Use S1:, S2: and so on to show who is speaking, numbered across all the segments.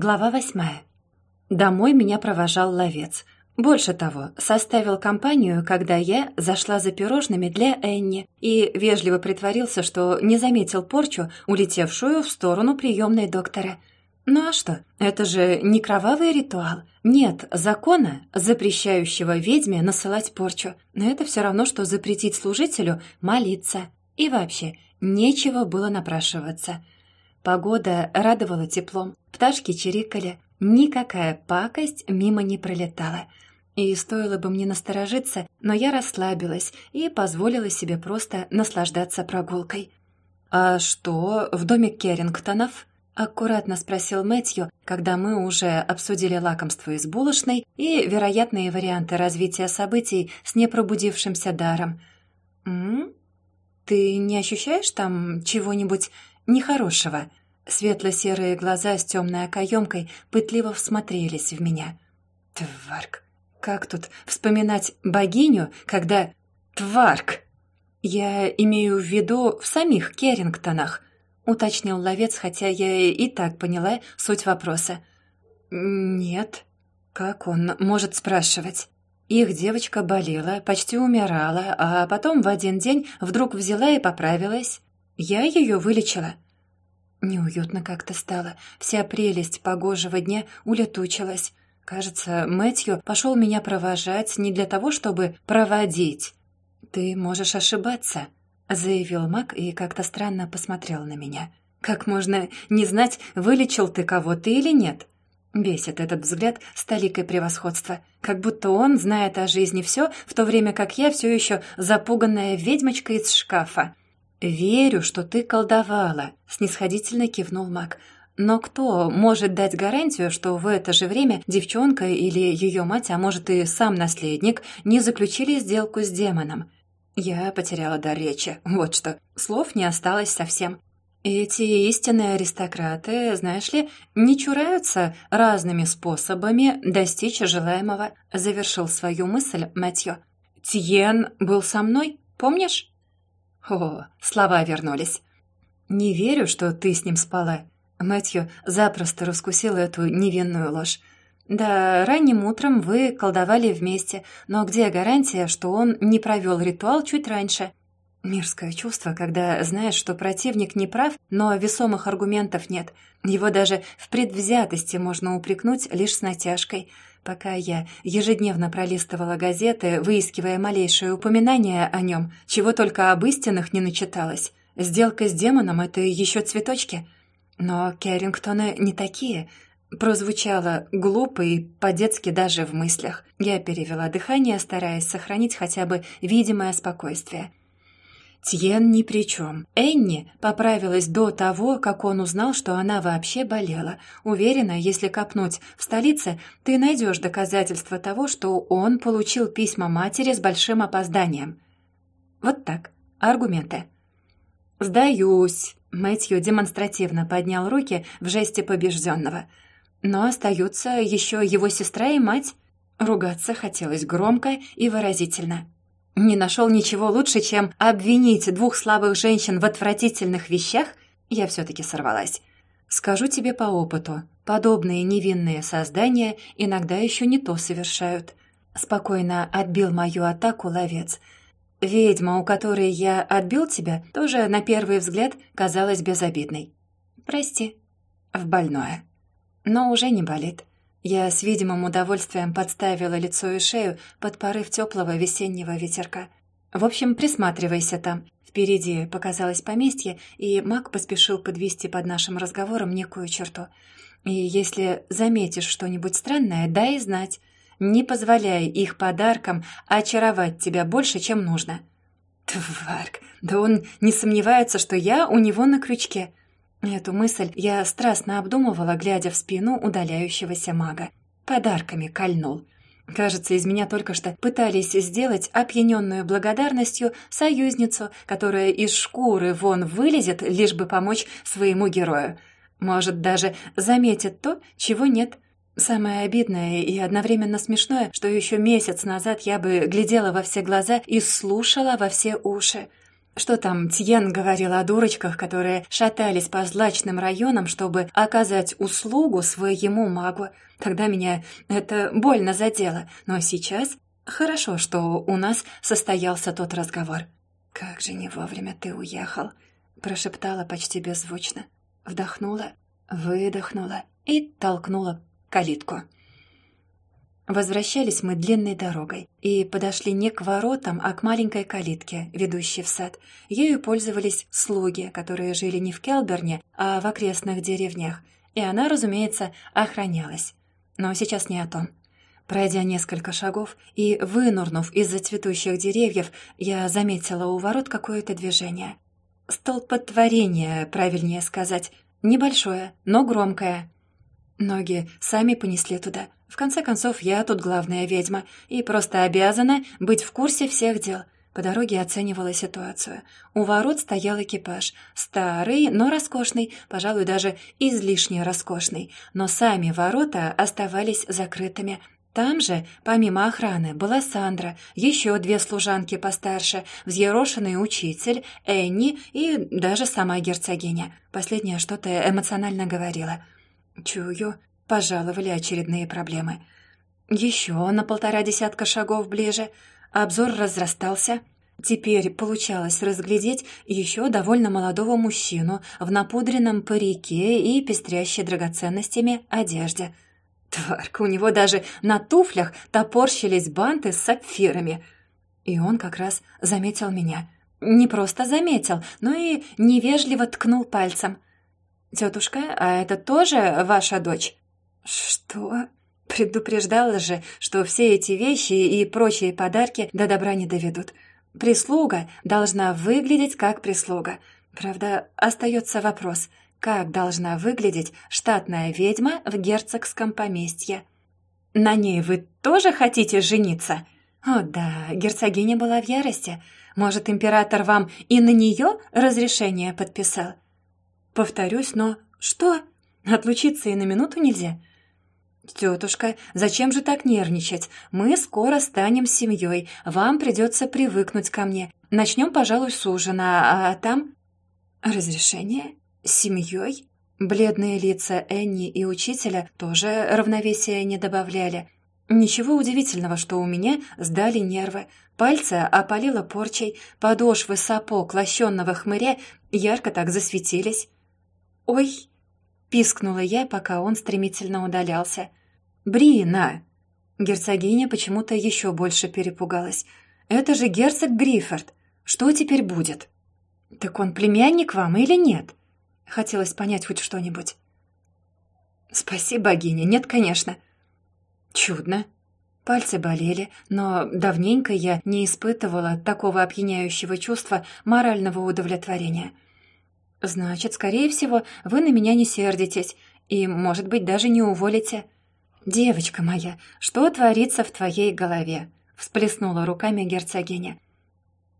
S1: Глава восьмая. Домой меня провожал ловец. Больше того, составил компанию, когда я зашла за пирожными для Энни и вежливо притворился, что не заметил порчу, улетевшую в сторону приемной доктора. Ну а что, это же не кровавый ритуал. Нет закона, запрещающего ведьме насылать порчу. Но это все равно, что запретить служителю молиться. И вообще, нечего было напрашиваться. Погода радовала теплом, пташки чирикали, никакая пакость мимо не пролетала. И стоило бы мне насторожиться, но я расслабилась и позволила себе просто наслаждаться прогулкой. «А что в доме Керрингтонов?» — аккуратно спросил Мэтью, когда мы уже обсудили лакомство из булочной и вероятные варианты развития событий с непробудившимся даром. «М? Ты не ощущаешь там чего-нибудь нехорошего?» Светло-серые глаза с темной окоемкой пытливо всмотрелись в меня. «Тварк! Как тут вспоминать богиню, когда... Тварк!» «Я имею в виду в самих Керрингтонах», — уточнил ловец, хотя я и так поняла суть вопроса. «Нет. Как он может спрашивать?» Их девочка болела, почти умирала, а потом в один день вдруг взяла и поправилась. Я ее вылечила. Неуютно как-то стало. Вся прелесть погожего дня улетучилась. Кажется, Мэтью пошел меня провожать не для того, чтобы проводить. «Ты можешь ошибаться», — заявил Мак и как-то странно посмотрел на меня. «Как можно не знать, вылечил ты кого-то или нет?» Бесит этот взгляд с толикой превосходства. Как будто он знает о жизни все, в то время как я все еще запуганная ведьмочка из шкафа. «Верю, что ты колдовала», — снисходительно кивнул маг. «Но кто может дать гарантию, что в это же время девчонка или ее мать, а может и сам наследник, не заключили сделку с демоном?» Я потеряла дар речи. Вот что. Слов не осталось совсем. Эти истинные аристократы, знаешь ли, не чураются разными способами достичь желаемого, завершил свою мысль Мэтью. Тиен был со мной, помнишь? О, слова вернулись. «Не верю, что ты с ним спала». Мэтью запросто раскусил эту невинную ложь. «Да, ранним утром вы колдовали вместе, но где гарантия, что он не провел ритуал чуть раньше?» Мирское чувство, когда знаешь, что противник не прав, но весомых аргументов нет. Его даже в предвзятости можно упрекнуть лишь с натяжкой – Пока я ежедневно пролистывала газеты, выискивая малейшее упоминание о нем, чего только об истинах не начиталось. Сделка с демоном — это еще цветочки. Но Керрингтоны не такие. Прозвучало глупо и по-детски даже в мыслях. Я перевела дыхание, стараясь сохранить хотя бы видимое спокойствие. Тьен ни при чем. Энни поправилась до того, как он узнал, что она вообще болела. Уверена, если копнуть в столице, ты найдешь доказательства того, что он получил письма матери с большим опозданием. Вот так. Аргументы. «Сдаюсь», — Мэтью демонстративно поднял руки в жесте побежденного. «Но остаются еще его сестра и мать». Ругаться хотелось громко и выразительно. Не нашел ничего лучше, чем обвинить двух слабых женщин в отвратительных вещах? Я все-таки сорвалась. Скажу тебе по опыту, подобные невинные создания иногда еще не то совершают. Спокойно отбил мою атаку ловец. Ведьма, у которой я отбил тебя, тоже на первый взгляд казалась безобидной. Прости. В больное. Но уже не болит. Я с видимым удовольствием подставила лицо и шею под порыв теплого весеннего ветерка. В общем, присматривайся там. Впереди показалось поместье, и маг поспешил подвести под нашим разговором некую черту. И если заметишь что-нибудь странное, дай знать. Не позволяй их подаркам очаровать тебя больше, чем нужно. Тварк, да он не сомневается, что я у него на крючке. Эту мысль я страстно обдумывала, глядя в спину удаляющегося мага. Подарками кольнул. Кажется, из меня только что пытались сделать опьяненную благодарностью союзницу, которая из шкуры вон вылезет, лишь бы помочь своему герою. Может, даже заметит то, чего нет. Самое обидное и одновременно смешное, что еще месяц назад я бы глядела во все глаза и слушала во все уши. Что там Тьен говорил о дурочках, которые шатались по злачным районам, чтобы оказать услугу своему магу? Тогда меня это больно задело, но сейчас хорошо, что у нас состоялся тот разговор. «Как же не вовремя ты уехал!» — прошептала почти беззвучно. Вдохнула, выдохнула и толкнула калитку. Возвращались мы длинной дорогой и подошли не к воротам, а к маленькой калитке, ведущей в сад. Ею пользовались слуги, которые жили не в Келберне, а в окрестных деревнях, и она, разумеется, охранялась. Но сейчас не о том. Пройдя несколько шагов и вынурнув из-за цветущих деревьев, я заметила у ворот какое-то движение. Столпотворение, правильнее сказать. Небольшое, но громкое. Ноги сами понесли туда. В конце концов, я тут главная ведьма и просто обязана быть в курсе всех дел. По дороге оценивала ситуацию. У ворот стоял экипаж. Старый, но роскошный, пожалуй, даже излишне роскошный. Но сами ворота оставались закрытыми. Там же, помимо охраны, была Сандра, еще две служанки постарше, взъерошенный учитель, Энни и даже сама герцогиня. Последняя что-то эмоционально говорила — Чую, пожаловали очередные проблемы. Еще на полтора десятка шагов ближе. Обзор разрастался. Теперь получалось разглядеть еще довольно молодого мужчину в напудренном парике и пестрящей драгоценностями одежде. Тварка, у него даже на туфлях топорщились банты с сапфирами. И он как раз заметил меня. Не просто заметил, но и невежливо ткнул пальцем — «Тетушка, а это тоже ваша дочь?» «Что?» Предупреждала же, что все эти вещи и прочие подарки до добра не доведут. Прислуга должна выглядеть как прислуга. Правда, остается вопрос, как должна выглядеть штатная ведьма в герцогском поместье? На ней вы тоже хотите жениться? О да, герцогиня была в ярости. Может, император вам и на нее разрешение подписал? Повторюсь, но... Что? Отлучиться и на минуту нельзя? «Тетушка, зачем же так нервничать? Мы скоро станем семьей. Вам придется привыкнуть ко мне. Начнем, пожалуй, с ужина, а там...» «Разрешение? С семьей?» Бледные лица Энни и учителя тоже равновесия не добавляли. Ничего удивительного, что у меня сдали нервы. Пальцы опалило порчей, подошвы сапог лощенного хмыря ярко так засветились. «Ой!» — пискнула я, пока он стремительно удалялся. «Брина!» Герцогиня почему-то еще больше перепугалась. «Это же герцог Гриффорд! Что теперь будет?» «Так он племянник вам или нет?» Хотелось понять хоть что-нибудь. «Спаси богиня, нет, конечно». «Чудно». Пальцы болели, но давненько я не испытывала такого опьяняющего чувства морального удовлетворения — «Значит, скорее всего, вы на меня не сердитесь и, может быть, даже не уволите». «Девочка моя, что творится в твоей голове?» — всплеснула руками герцогиня.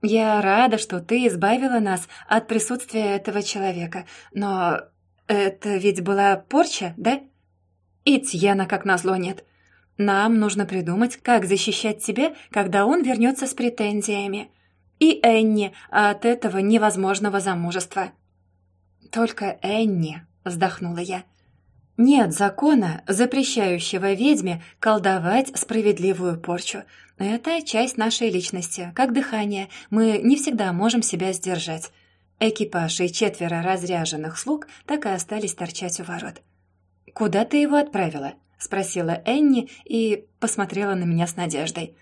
S1: «Я рада, что ты избавила нас от присутствия этого человека, но это ведь была порча, да?» «И Тьена, как назло, нет. Нам нужно придумать, как защищать тебя, когда он вернется с претензиями. И Энни от этого невозможного замужества». «Только Энни», — вздохнула я. «Нет закона, запрещающего ведьме колдовать справедливую порчу. Это часть нашей личности, как дыхание. Мы не всегда можем себя сдержать». Экипаж и четверо разряженных слуг так и остались торчать у ворот. «Куда ты его отправила?» — спросила Энни и посмотрела на меня с надеждой.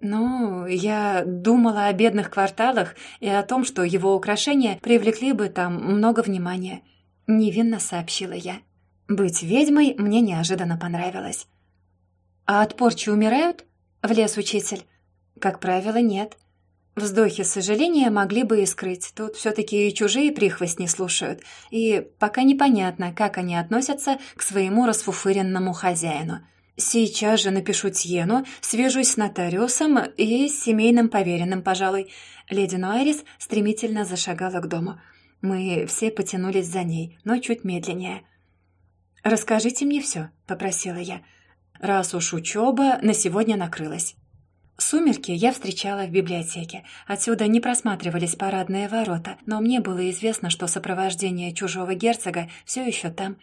S1: «Ну, я думала о бедных кварталах и о том, что его украшения привлекли бы там много внимания», — невинно сообщила я. «Быть ведьмой мне неожиданно понравилось». «А от порчи умирают?» — влез учитель. «Как правило, нет. Вздохи сожаления могли бы и скрыть. Тут все-таки и чужие прихвостни слушают. И пока непонятно, как они относятся к своему расфуфыренному хозяину». «Сейчас же напишу Тьену, свяжусь с нотариусом и с семейным поверенным, пожалуй». Леди Нуэрис стремительно зашагала к дому. Мы все потянулись за ней, но чуть медленнее. «Расскажите мне все», — попросила я. «Раз уж учеба на сегодня накрылась». Сумерки я встречала в библиотеке. Отсюда не просматривались парадные ворота, но мне было известно, что сопровождение чужого герцога все еще там.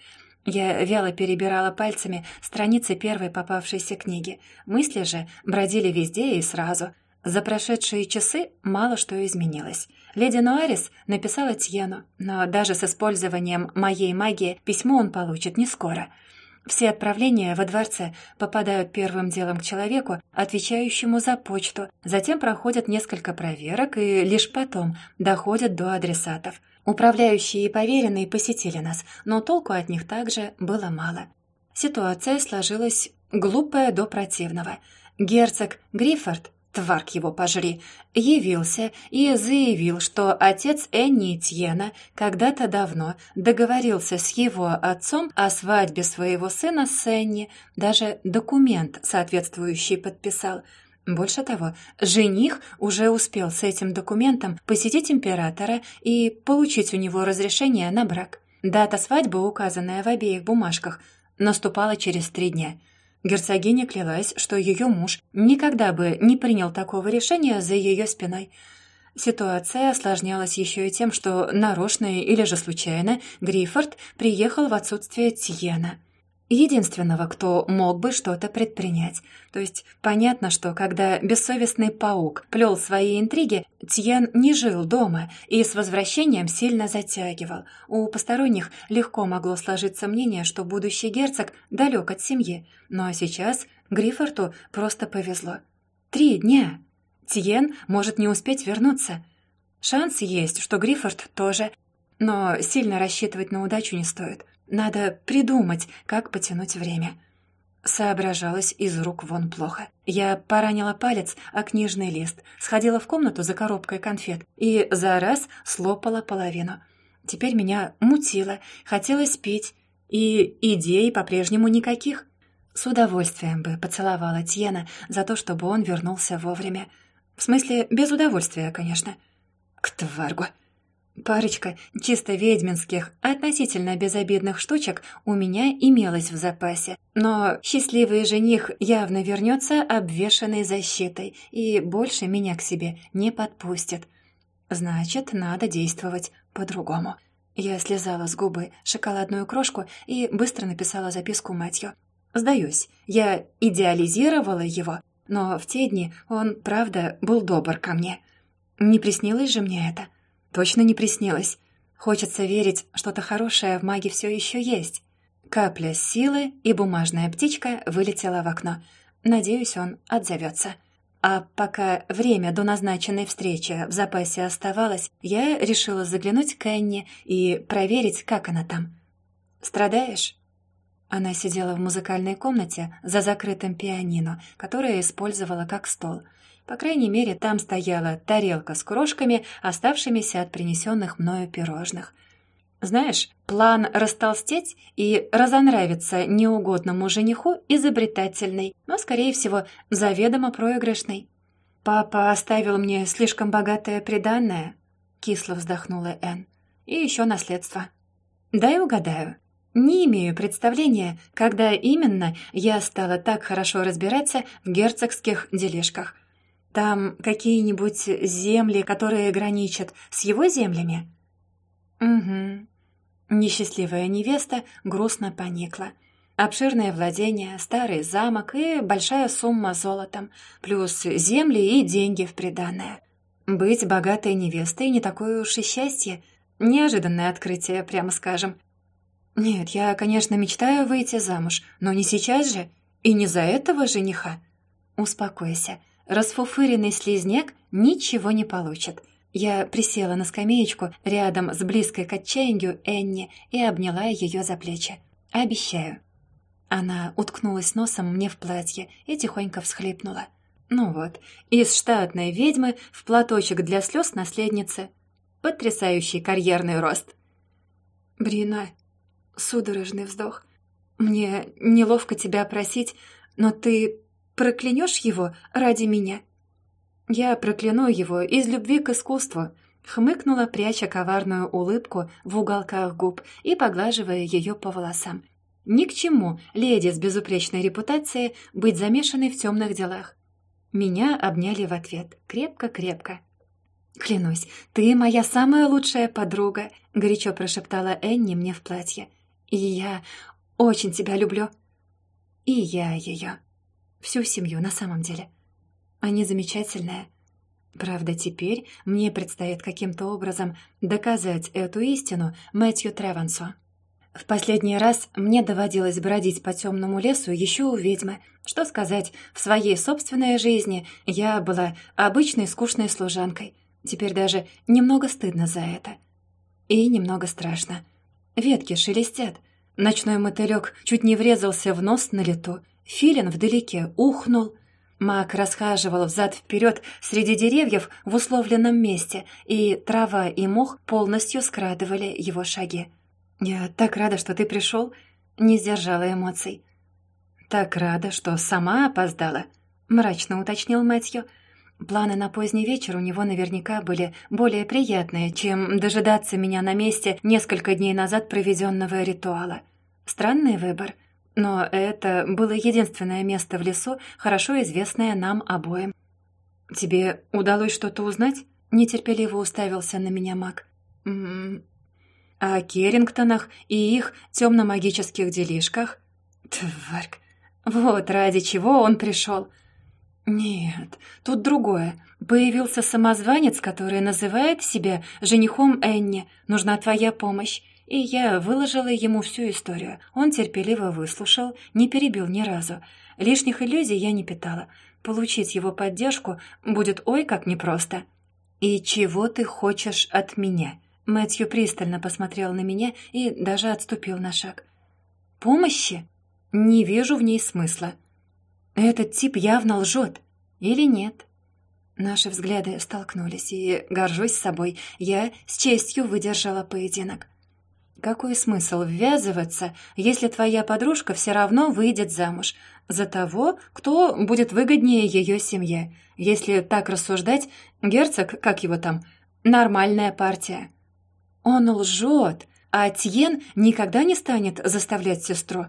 S1: Я вяло перебирала пальцами страницы первой попавшейся книги. Мысли же бродили везде и сразу. За прошедшие часы мало что изменилось. Леди Нуарис написала Тьену, но даже с использованием моей магии письмо он получит не скоро — все отправления во дворце попадают первым делом к человеку, отвечающему за почту, затем проходят несколько проверок и лишь потом доходят до адресатов. Управляющие и поверенные посетили нас, но толку от них также было мало. Ситуация сложилась глупая до противного. Герцог Гриффорд тварк его пожри, явился и заявил, что отец Энни Тьена когда-то давно договорился с его отцом о свадьбе своего сына с Энни, даже документ соответствующий подписал. Больше того, жених уже успел с этим документом посетить императора и получить у него разрешение на брак. Дата свадьбы, указанная в обеих бумажках, наступала через три дня – Герцогиня клялась, что ее муж никогда бы не принял такого решения за ее спиной. Ситуация осложнялась еще и тем, что нарочно или же случайно Гриффорд приехал в отсутствие Тиена – единственного, кто мог бы что-то предпринять. То есть понятно, что когда бессовестный паук плел свои интриги, Тьен не жил дома и с возвращением сильно затягивал. У посторонних легко могло сложиться мнение, что будущий герцог далек от семьи. Но сейчас Гриффорту просто повезло. Три дня. Тьен может не успеть вернуться. Шанс есть, что Гриффорд тоже, но сильно рассчитывать на удачу не стоит. Надо придумать, как потянуть время. Соображалась из рук вон плохо. Я поранила палец о книжный лист, сходила в комнату за коробкой конфет и за раз слопала половину. Теперь меня мутило, хотелось пить, и идей по-прежнему никаких. С удовольствием бы поцеловала Тьена за то, чтобы он вернулся вовремя. В смысле, без удовольствия, конечно. К тваргу. Парочка чисто ведьминских, относительно безобидных штучек у меня имелась в запасе, но счастливый жених явно вернется обвешанной защитой и больше меня к себе не подпустит. Значит, надо действовать по-другому. Я слезала с губы шоколадную крошку и быстро написала записку матью. Сдаюсь, я идеализировала его, но в те дни он, правда, был добр ко мне. Не приснилось же мне это? Точно не приснилось. Хочется верить, что-то хорошее в маге все еще есть. Капля силы, и бумажная птичка вылетела в окно. Надеюсь, он отзовется. А пока время до назначенной встречи в запасе оставалось, я решила заглянуть к Энни и проверить, как она там. «Страдаешь?» Она сидела в музыкальной комнате за закрытым пианино, которое использовала как стол — по крайней мере, там стояла тарелка с крошками, оставшимися от принесенных мною пирожных. Знаешь, план растолстеть и разонравиться неугодному жениху изобретательный, но, скорее всего, заведомо проигрышный. «Папа оставил мне слишком богатое приданное», — кисло вздохнула Энн. «И еще наследство». «Дай угадаю. Не имею представления, когда именно я стала так хорошо разбираться в герцогских дележках. Там какие-нибудь земли, которые граничат с его землями?» «Угу». Несчастливая невеста грустно поникла. Обширное владение, старый замок и большая сумма золотом, плюс земли и деньги в приданое. Быть богатой невестой не такое уж и счастье. Неожиданное открытие, прямо скажем. Нет, я, конечно, мечтаю выйти замуж, но не сейчас же и не за этого жениха. Успокойся. Расфуфыренный слизняк ничего не получит. Я присела на скамеечку рядом с близкой к отчаянию Энни и обняла ее за плечи. «Обещаю». Она уткнулась носом мне в платье и тихонько всхлипнула. Ну вот, из штатной ведьмы в платочек для слез наследницы. Потрясающий карьерный рост. «Брина», — судорожный вздох, — «мне неловко тебя просить, но ты Проклянешь его ради меня?» «Я прокляну его из любви к искусству», — хмыкнула, пряча коварную улыбку в уголках губ и поглаживая ее по волосам. «Ни к чему леди с безупречной репутацией быть замешанной в темных делах». Меня обняли в ответ. Крепко-крепко. «Клянусь, ты моя самая лучшая подруга», — горячо прошептала Энни мне в платье. «И я очень тебя люблю». «И я ее. Всю семью на самом деле. Они замечательные. Правда, теперь мне предстоит каким-то образом доказать эту истину Мэтью Тревансу. В последний раз мне доводилось бродить по темному лесу еще у ведьмы. Что сказать, в своей собственной жизни я была обычной скучной служанкой. Теперь даже немного стыдно за это. И немного страшно. Ветки шелестят. Ночной мотылек чуть не врезался в нос на лету. Филин вдалеке ухнул. Маг расхаживал взад-вперед среди деревьев в условленном месте, и трава и мох полностью скрадывали его шаги. «Я так рада, что ты пришел», — не сдержала эмоций. «Так рада, что сама опоздала», — мрачно уточнил Мэтью. Планы на поздний вечер у него наверняка были более приятные, чем дожидаться меня на месте несколько дней назад проведенного ритуала. Странный выбор, но это было единственное место в лесу, хорошо известное нам обоим. «Тебе удалось что-то узнать?» — нетерпеливо уставился на меня маг. «М «М-м, -м, о Керрингтонах и их темно-магических делишках. Тварь, вот ради чего он пришел. Нет, тут другое. Появился самозванец, который называет себя женихом Энни. Нужна твоя помощь. И я выложила ему всю историю. Он терпеливо выслушал, не перебил ни разу. Лишних иллюзий я не питала. Получить его поддержку будет ой как непросто. «И чего ты хочешь от меня?» Мэтью пристально посмотрел на меня и даже отступил на шаг. «Помощи? Не вижу в ней смысла. Этот тип явно лжет. Или нет?» Наши взгляды столкнулись, и, горжусь собой, я с честью выдержала поединок. Какой смысл ввязываться, если твоя подружка все равно выйдет замуж за того, кто будет выгоднее ее семье? Если так рассуждать, герцог, как его там, нормальная партия. Он лжет, а Тьен никогда не станет заставлять сестру.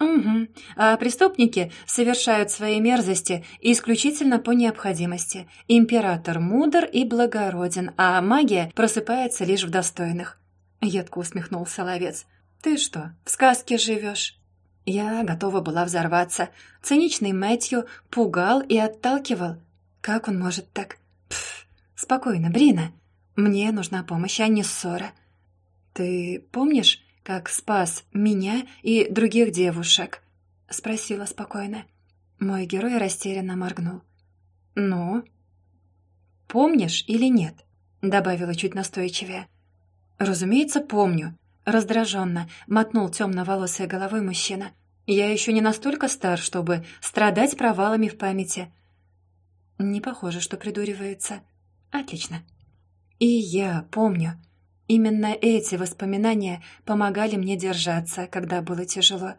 S1: Угу. А преступники совершают свои мерзости исключительно по необходимости. Император мудр и благороден, а магия просыпается лишь в достойных. Едко усмехнулся ловец. Ты что, в сказке живешь? Я готова была взорваться. Циничный Мэтью пугал и отталкивал. Как он может так? Пф, спокойно, Брина. Мне нужна помощь, а не ссора. Ты помнишь, как спас меня и других девушек?» — спросила спокойно. Мой герой растерянно моргнул. «Ну?» «Помнишь или нет?» — добавила чуть настойчивее. «Разумеется, помню», — раздраженно мотнул темноволосой головой мужчина. «Я еще не настолько стар, чтобы страдать провалами в памяти». «Не похоже, что придуривается». «Отлично». И я помню. Именно эти воспоминания помогали мне держаться, когда было тяжело.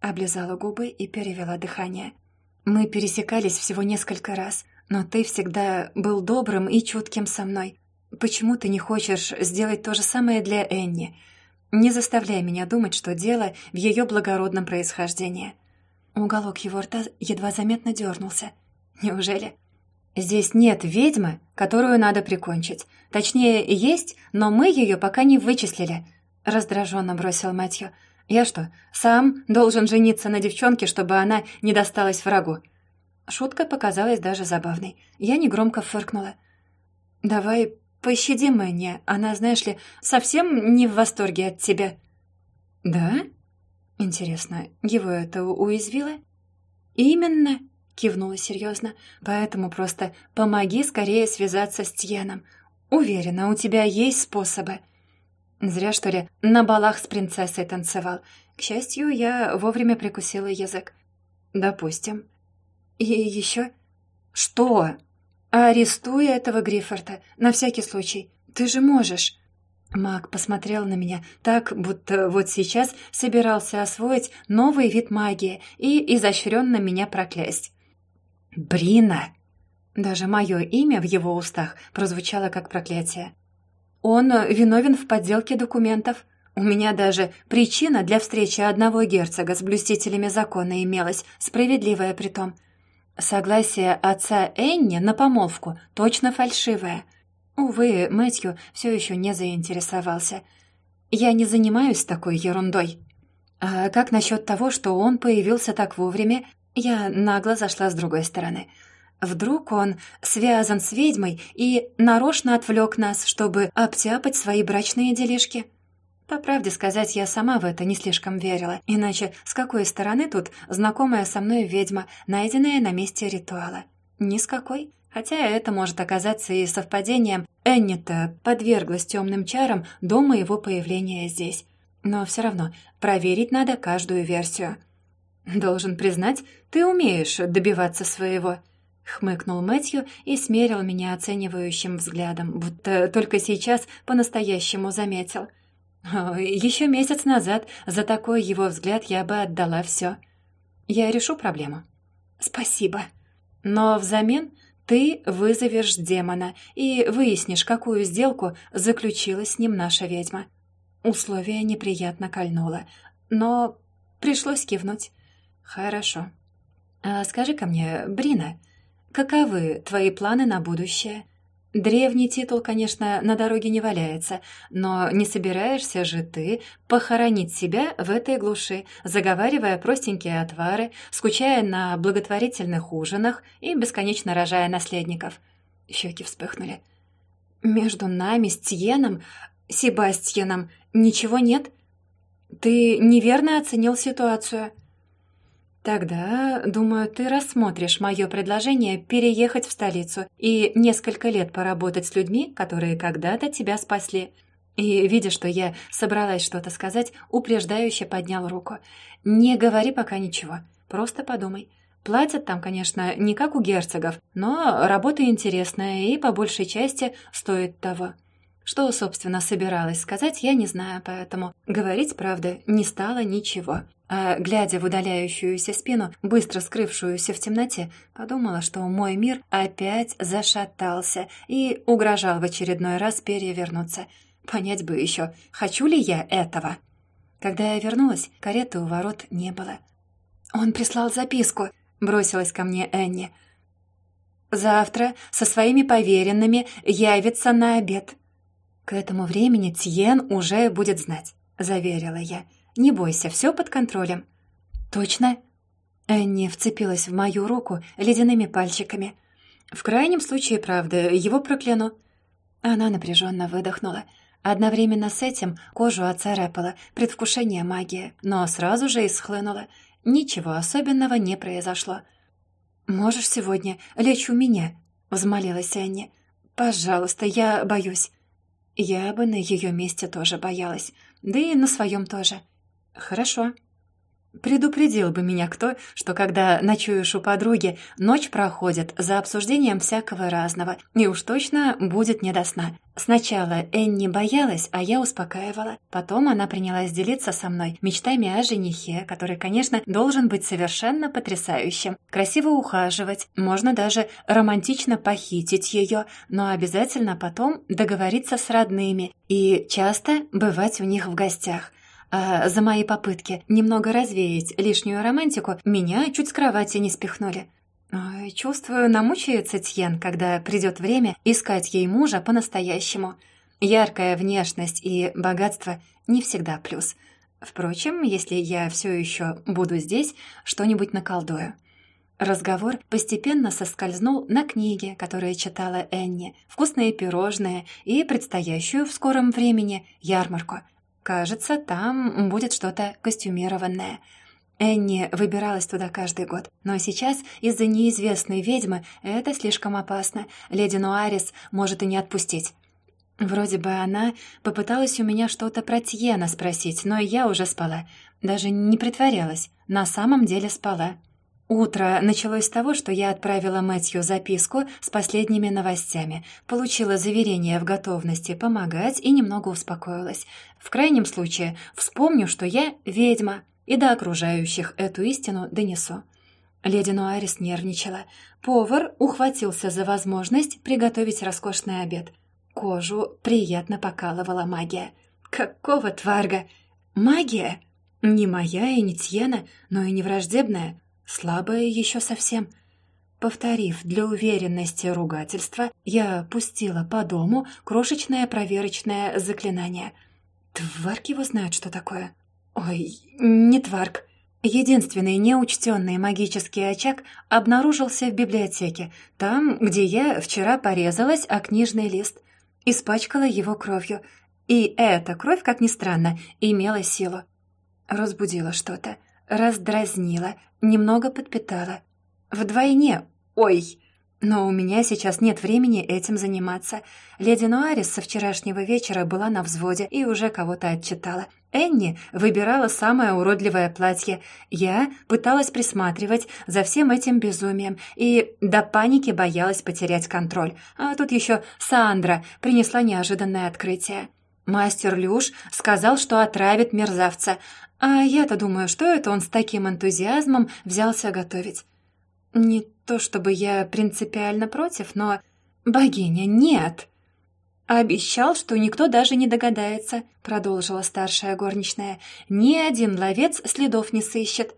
S1: Облизала губы и перевела дыхание. Мы пересекались всего несколько раз, но ты всегда был добрым и чутким со мной. Почему ты не хочешь сделать то же самое для Энни? Не заставляй меня думать, что дело в ее благородном происхождении». Уголок его рта едва заметно дернулся. «Неужели?» «Здесь нет ведьмы, которую надо прикончить. Точнее, есть, но мы ее пока не вычислили», — раздраженно бросил Мэтью. «Я что, сам должен жениться на девчонке, чтобы она не досталась врагу?» Шутка показалась даже забавной. Я негромко фыркнула. «Давай пощади Мэнни, она, знаешь ли, совсем не в восторге от тебя». «Да?» «Интересно, его это уязвило?» «Именно», кивнула серьезно. «Поэтому просто помоги скорее связаться с Тьеном. Уверена, у тебя есть способы». Зря, что ли, на балах с принцессой танцевал. К счастью, я вовремя прикусила язык. «Допустим». «И еще?» «Что?» «Арестуй этого Гриффорта, на всякий случай. Ты же можешь». Маг посмотрел на меня так, будто вот сейчас собирался освоить новый вид магии и изощренно меня проклясть. «Брина!» Даже мое имя в его устах прозвучало как проклятие. «Он виновен в подделке документов. У меня даже причина для встречи одного герцога с блюстителями закона имелась, справедливая притом. Согласие отца Энни на помолвку точно фальшивое. Увы, Мэтью все еще не заинтересовался. Я не занимаюсь такой ерундой. А как насчет того, что он появился так вовремя? Я нагло зашла с другой стороны. Вдруг он связан с ведьмой и нарочно отвлек нас, чтобы обтяпать свои брачные делишки? По правде сказать, я сама в это не слишком верила. Иначе с какой стороны тут знакомая со мной ведьма, найденная на месте ритуала? Ни с какой. Хотя это может оказаться и совпадением. Энни-то подверглась темным чарам до моего появления здесь. Но все равно проверить надо каждую версию. «Должен признать, ты умеешь добиваться своего», — хмыкнул Мэтью и смерил меня оценивающим взглядом, будто только сейчас по-настоящему заметил — еще месяц назад за такой его взгляд я бы отдала все. Я решу проблему. Спасибо. Но взамен ты вызовешь демона и выяснишь, какую сделку заключила с ним наша ведьма. Условие неприятно кольнуло, но пришлось кивнуть. Хорошо. А скажи-ка мне, Брина, каковы твои планы на будущее? — Древний титул, конечно, на дороге не валяется, но не собираешься же ты похоронить себя в этой глуши, заговаривая простенькие отвары, скучая на благотворительных ужинах и бесконечно рожая наследников. Щеки вспыхнули. «Между нами с Тьеном, Себастьяном, ничего нет? Ты неверно оценил ситуацию». «Тогда, думаю, ты рассмотришь мое предложение переехать в столицу и несколько лет поработать с людьми, которые когда-то тебя спасли». И, видя, что я собралась что-то сказать, упреждающе поднял руку. «Не говори пока ничего, просто подумай. Платят там, конечно, не как у герцогов, но работа интересная и, по большей части, стоит того». Что, собственно, собиралась сказать, я не знаю, поэтому говорить, правда, не стало ничего. А, глядя в удаляющуюся спину, быстро скрывшуюся в темноте, подумала, что мой мир опять зашатался и угрожал в очередной раз перевернуться. Понять бы еще, хочу ли я этого. Когда я вернулась, кареты у ворот не было. «Он прислал записку», — бросилась ко мне Энни. «Завтра со своими поверенными явится на обед». «К этому времени Тьен уже будет знать», — заверила я. «Не бойся, все под контролем». «Точно?» Энни вцепилась в мою руку ледяными пальчиками. «В крайнем случае, правда, его прокляну». Она напряженно выдохнула. Одновременно с этим кожу оцарапала, предвкушение магии, но сразу же и схлынула. Ничего особенного не произошло. «Можешь сегодня лечь у меня?» — взмолилась Энни. «Пожалуйста, я боюсь». Я бы на ее месте тоже боялась, да и на своем тоже. Хорошо. Предупредил бы меня кто, что когда ночуешь у подруги, ночь проходит за обсуждением всякого разного, и уж точно будет не до сна. Сначала Энни боялась, а я успокаивала. Потом она принялась делиться со мной мечтами о женихе, который, конечно, должен быть совершенно потрясающим. Красиво ухаживать, можно даже романтично похитить ее, но обязательно потом договориться с родными и часто бывать у них в гостях. А за мои попытки немного развеять лишнюю романтику меня чуть с кровати не спихнули. Ой, чувствую, намучается Тьен, когда придет время искать ей мужа по-настоящему. Яркая внешность и богатство не всегда плюс. Впрочем, если я все еще буду здесь, что-нибудь наколдую. Разговор постепенно соскользнул на книги, которые читала Энни, вкусные пирожные и предстоящую в скором времени ярмарку. Кажется, там будет что-то костюмированное — Энни выбиралась туда каждый год, но сейчас из-за неизвестной ведьмы это слишком опасно. Леди Нуарис может и не отпустить. Вроде бы она попыталась у меня что-то про Тьена спросить, но я уже спала. Даже не притворялась, на самом деле спала. Утро началось с того, что я отправила Мэтью записку с последними новостями, получила заверение в готовности помогать и немного успокоилась. В крайнем случае вспомню, что я ведьма, и до окружающих эту истину донесу. Леди Нуарис нервничала. Повар ухватился за возможность приготовить роскошный обед. Кожу приятно покалывала магия. Какого тварга? Магия? Не моя и не Тьена, но и не враждебная. Слабая еще совсем. Повторив для уверенности ругательство, я пустила по дому крошечное проверочное заклинание. Тварк его знает, что такое. Ой, не тварк. Единственный неучтенный магический очаг обнаружился в библиотеке, там, где я вчера порезалась о книжный лист. Испачкала его кровью. И эта кровь, как ни странно, имела силу. Разбудила что-то, раздразнила, немного подпитала. Вдвойне. Ой! Но у меня сейчас нет времени этим заниматься. Леди Нуарис со вчерашнего вечера была на взводе и уже кого-то отчитала. Энни выбирала самое уродливое платье. Я пыталась присматривать за всем этим безумием и до паники боялась потерять контроль. А тут еще Сандра принесла неожиданное открытие. Мастер Люш сказал, что отравит мерзавца. А я-то думаю, что это он с таким энтузиазмом взялся готовить. Не то чтобы я принципиально против, но... Богиня, нет! «Обещал, что никто даже не догадается», — продолжила старшая горничная. «Ни один ловец следов не сыщет».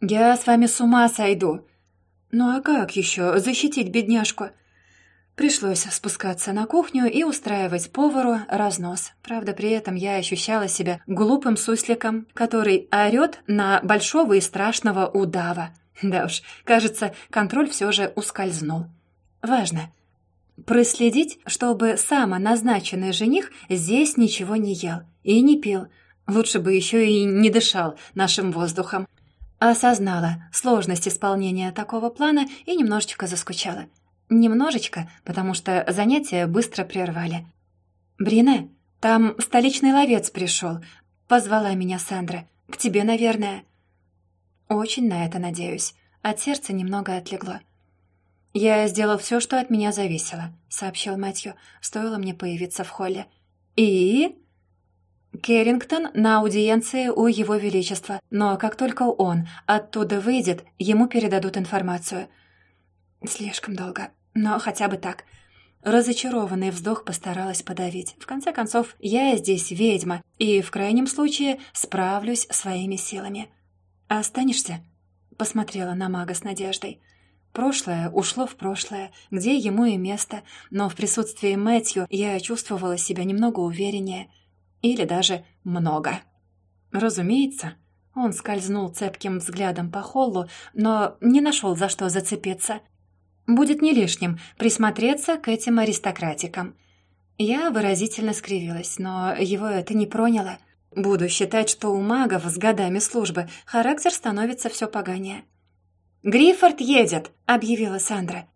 S1: «Я с вами с ума сойду». «Ну а как еще защитить бедняжку?» Пришлось спускаться на кухню и устраивать повару разнос. Правда, при этом я ощущала себя глупым сусликом, который орёт на большого и страшного удава. Да уж, кажется, контроль все же ускользнул. Важно. Проследить, чтобы самоназначенный жених здесь ничего не ел и не пил. Лучше бы еще и не дышал нашим воздухом. Осознала сложность исполнения такого плана и немножечко заскучала. Немножечко, потому что занятия быстро прервали. «Брина, там столичный ловец пришел», — позвала меня Сандра. «К тебе, наверное». «Очень на это надеюсь». От сердца немного отлегло. «Я сделал все, что от меня зависело», — сообщил Мэтью. Стоило мне появиться в холле. «И?» Керрингтон на аудиенции у Его Величества, но как только он оттуда выйдет, ему передадут информацию. Слишком долго, но хотя бы так. Разочарованный вздох постаралась подавить. В конце концов, я здесь ведьма, и в крайнем случае справлюсь своими силами. «Останешься?» — посмотрела на мага с надеждой. Прошлое ушло в прошлое, где ему и место, но в присутствии Мэтью я чувствовала себя немного увереннее. Или даже много. Разумеется, он скользнул цепким взглядом по холлу, но не нашел за что зацепиться. Будет не лишним присмотреться к этим аристократикам. Я выразительно скривилась, но его это не проняло. Буду считать, что у магов с годами службы характер становится все поганее. «Гриффорд едет!» — объявила Сандра.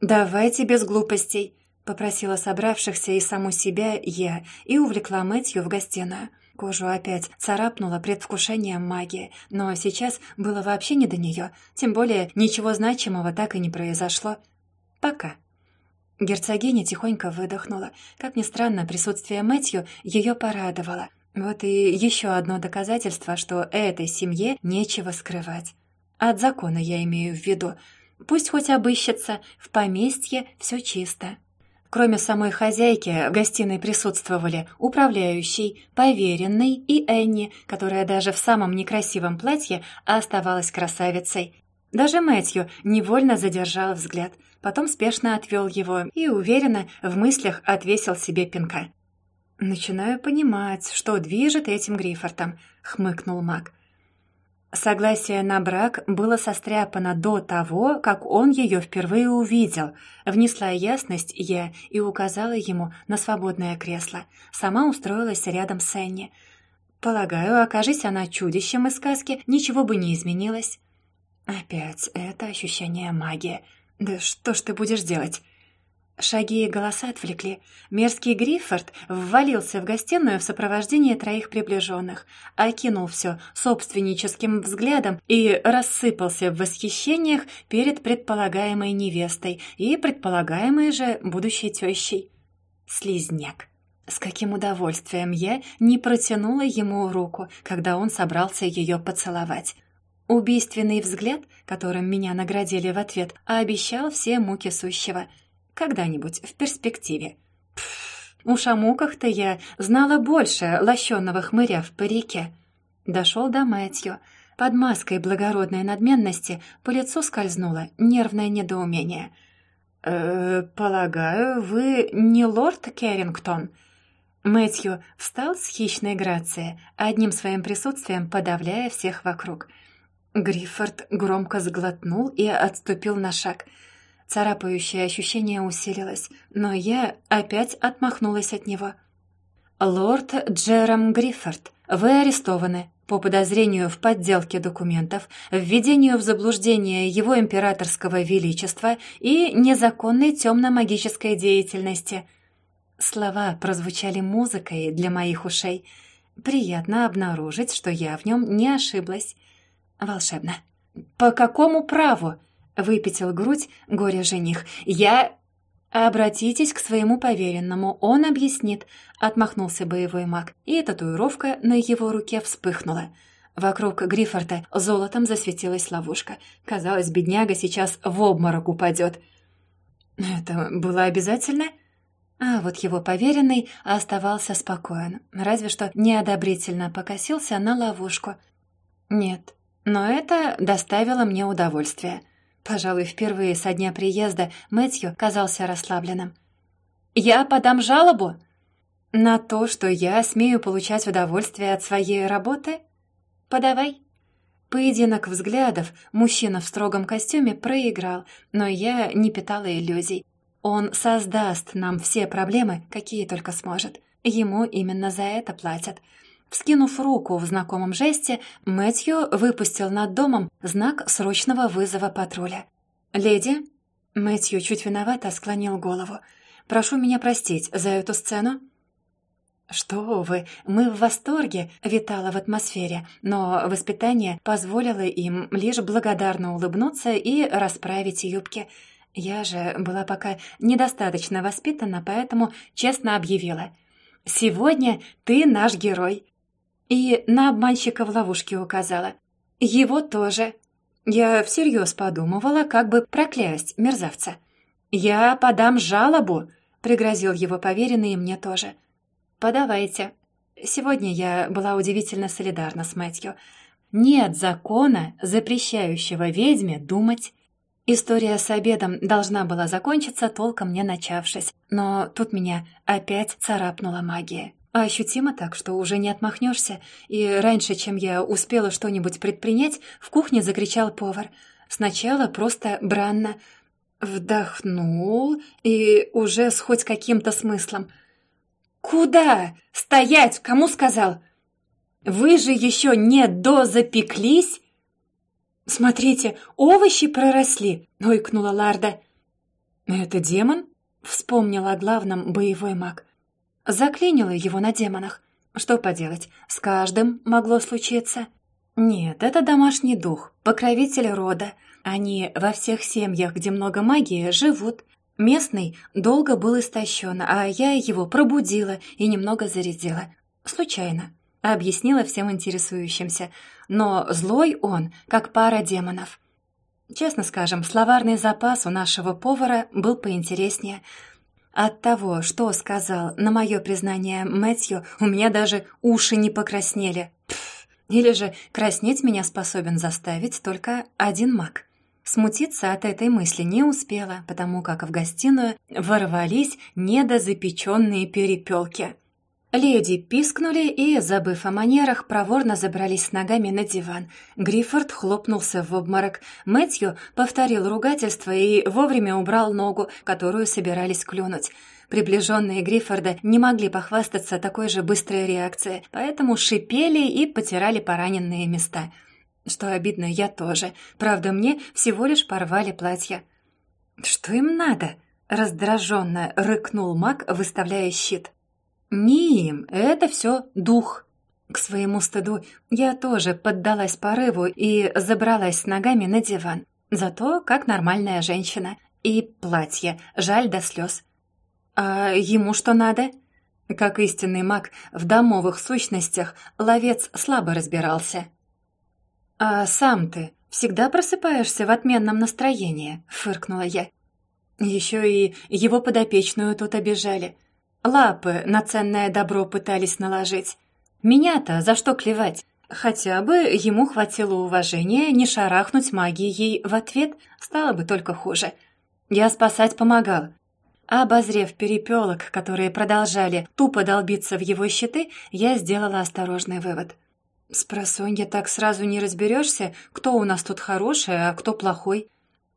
S1: «Давайте без глупостей», — попросила собравшихся и саму себя я и увлекла Мэтью в гостиную. Кожу опять царапнула предвкушением магии, но сейчас было вообще не до нее, тем более ничего значимого так и не произошло. Пока. Герцогиня тихонько выдохнула. Как ни странно, присутствие Мэтью ее порадовало — вот и еще одно доказательство, что этой семье нечего скрывать. От закона я имею в виду. Пусть хоть обыщется, в поместье все чисто. Кроме самой хозяйки, в гостиной присутствовали управляющий, поверенный и Энни, которая даже в самом некрасивом платье оставалась красавицей. Даже Мэтью невольно задержал взгляд, потом спешно отвел его и уверенно в мыслях отвесил себе пинка. «Начинаю понимать, что движет этим Гриффортом», — хмыкнул маг. Согласие на брак было состряпано до того, как он ее впервые увидел. Внесла ясность я и указала ему на свободное кресло. Сама устроилась рядом с Энни. Полагаю, окажись она чудищем из сказки, ничего бы не изменилось. Опять это ощущение магии. Да что ж ты будешь делать? Шаги и голоса отвлекли. Мерзкий Гриффорд ввалился в гостиную в сопровождении троих приближенных, окинул все собственническим взглядом и рассыпался в восхищениях перед предполагаемой невестой и предполагаемой же будущей тещей. Слизняк. С каким удовольствием я не протянула ему руку, когда он собрался ее поцеловать. Убийственный взгляд, которым меня наградили в ответ, обещал все муки сущего — когда-нибудь в перспективе. Пф, уж о муках-то я знала больше лощеного хмыря в парике. Дошел до Мэтью. Под маской благородной надменности по лицу скользнуло нервное недоумение. «Э, «Полагаю, вы не лорд Керрингтон?» Мэтью встал с хищной грацией, одним своим присутствием подавляя всех вокруг. Гриффорд громко сглотнул и отступил на шаг. Царапающее ощущение усилилось, но я опять отмахнулась от него. «Лорд Джером Гриффорд, вы арестованы по подозрению в подделке документов, введению в заблуждение его императорского величества и незаконной темно-магической деятельности». Слова прозвучали музыкой для моих ушей. Приятно обнаружить, что я в нем не ошиблась. Волшебно. «По какому праву?» — выпятил грудь горе-жених. «Я...» «Обратитесь к своему поверенному, он объяснит», — отмахнулся боевой маг, и татуировка на его руке вспыхнула. Вокруг Гриффорда золотом засветилась ловушка. Казалось, бедняга сейчас в обморок упадет. «Это было обязательно?» А вот его поверенный оставался спокоен, разве что неодобрительно покосился на ловушку. Нет, но это доставило мне удовольствие. Пожалуй, впервые со дня приезда Мэтью казался расслабленным. «Я подам жалобу?» «На то, что я смею получать удовольствие от своей работы?» «Подавай». Поединок взглядов мужчина в строгом костюме проиграл, но я не питала иллюзий. Он создаст нам все проблемы, какие только сможет. Ему именно за это платят. Вскинув руку в знакомом жесте, Мэтью выпустил над домом знак срочного вызова патруля. «Леди?» Мэтью чуть виновато склонил голову. «Прошу меня простить за эту сцену». «Что вы, мы в восторге!» — витало в атмосфере, но воспитание позволило им лишь благодарно улыбнуться и расправить юбки — я же была пока недостаточно воспитана, поэтому честно объявила. «Сегодня ты наш герой». И на обманщика в ловушке указала. Его тоже. Я всерьез подумывала, как бы проклясть мерзавца. «Я подам жалобу», — пригрозил его поверенный мне тоже. «Подавайте». Сегодня я была удивительно солидарна с Мэтью. Нет закона, запрещающего ведьме думать. История с обедом должна была закончиться, толком не начавшись, но тут меня опять царапнула магия. Ощутимо так, что уже не отмахнешься, и раньше, чем я успела что-нибудь предпринять, в кухне закричал повар. Сначала просто бранно. Вдохнул, и уже с хоть каким-то смыслом. «Куда? Стоять! Кому сказал? Вы же еще не дозапеклись?» «Смотрите, овощи проросли!» — ойкнула Ларда. «Это демон?» — вспомнил о главном боевой маг. Заклинило его на демонах. Что поделать, с каждым могло случиться. Нет, это домашний дух, покровитель рода. Они во всех семьях, где много магии, живут. Местный долго был истощен, а я его пробудила и немного зарядила. Случайно. Объяснила всем интересующимся — но злой он, как пара демонов. Честно скажем, словарный запас у нашего повара был поинтереснее. От того, что сказал на мое признание Мэтью, у меня даже уши не покраснели. Пф, или же краснеть меня способен заставить только один маг. Смутиться от этой мысли не успела, потому как в гостиную ворвались недозапеченные перепелки. Леди пискнули и, забыв о манерах, проворно забрались с ногами на диван. Гриффорд хлопнулся в обморок. Мэтью повторил ругательство и вовремя убрал ногу, которую собирались клюнуть. Приближенные Гриффорда не могли похвастаться такой же быстрой реакцией, поэтому шипели и потирали пораненные места. Что обидно, я тоже. Правда, мне всего лишь порвали платья. «Что им надо?» — раздраженно рыкнул маг, выставляя щит. Не им, это все дух. К своему стыду я тоже поддалась порыву и забралась с ногами на диван. Зато как нормальная женщина. И платье, жаль до слез. А ему что надо? Как истинный маг в домовых сущностях, ловец слабо разбирался. «А сам ты всегда просыпаешься в отменном настроении?» — фыркнула я. Еще и его подопечную тут обижали — Лапы на ценное добро пытались наложить. Меня-то за что клевать? Хотя бы ему хватило уважения не шарахнуть магией в ответ, стало бы только хуже. Я спасать помогал. Обозрев перепелок, которые продолжали тупо долбиться в его щиты, я сделала осторожный вывод. С просонья так сразу не разберешься, кто у нас тут хороший, а кто плохой.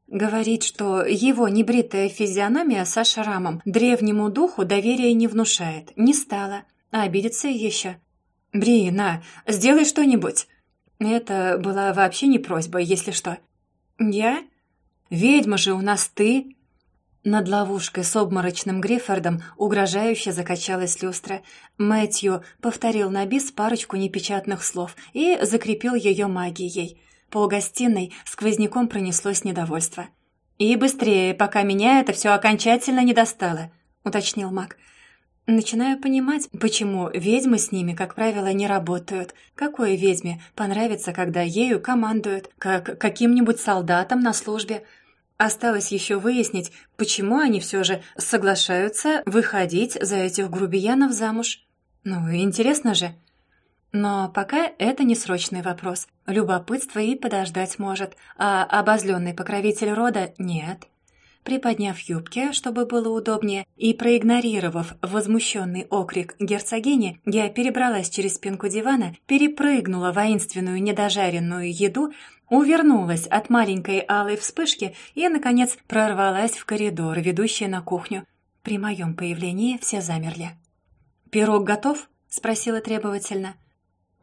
S1: Говорит, что его небритая физиономия со шрамом древнему духу доверия не внушает, не стала, а обидится еще. «Бри, на, сделай что-нибудь!» Это была вообще не просьба, если что. «Я? Ведьма же у нас ты!» Над ловушкой с обморочным Гриффордом угрожающе закачалась люстра. Мэтью повторил на бис парочку непечатных слов и закрепил ее магией. По гостиной сквозняком пронеслось недовольство. «И быстрее, пока меня это все окончательно не достало», — уточнил маг. Начинаю понимать, почему ведьмы с ними, как правило, не работают. Какой ведьме понравится, когда ею командуют, как каким-нибудь солдатам на службе? Осталось еще выяснить, почему они все же соглашаются выходить за этих грубиянов замуж. Ну, интересно же. Но пока это не срочный вопрос. Любопытство и подождать может, а обозленный покровитель рода — нет. Приподняв юбки, чтобы было удобнее, и проигнорировав возмущенный окрик герцогини, я перебралась через спинку дивана, перепрыгнула воинственную недожаренную еду, увернулась от маленькой алой вспышки и, наконец, прорвалась в коридор, ведущий на кухню. При моем появлении все замерли. «Пирог готов?» — спросила требовательно.